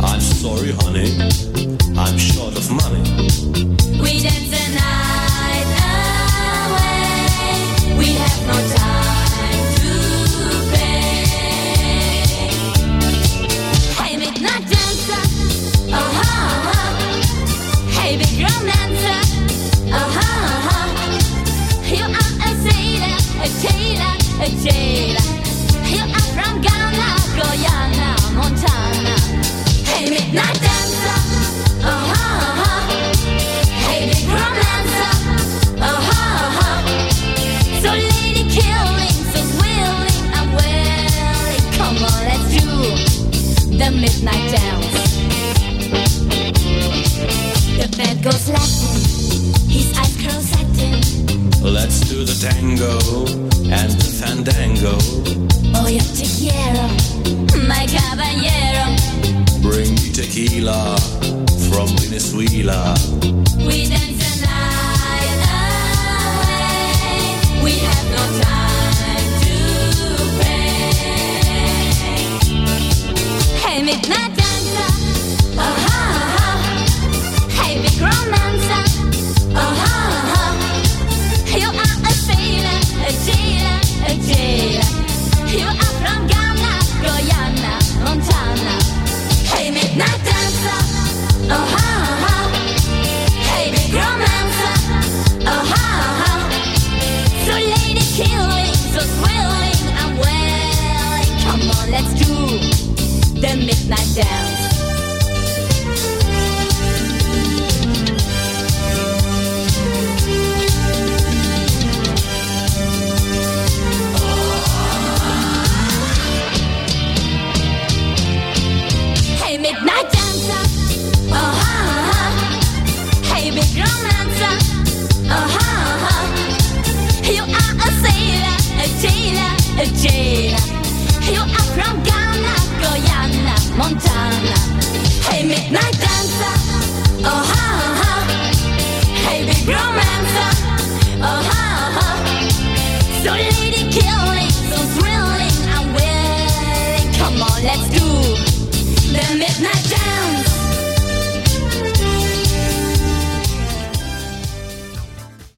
I'm sorry, honey. I'm short of money. We dance the night. the midnight dance. The bed goes Latin, his eyes curl satin. Let's do the tango and the fandango. Oh, yeah, te my caballero. Bring me tequila from Venezuela. the midnight dance. Hey, midnight dancer, oh ha ha. Hey, midnight romancer, oh ha ha. You are a sailor, a a. Montana.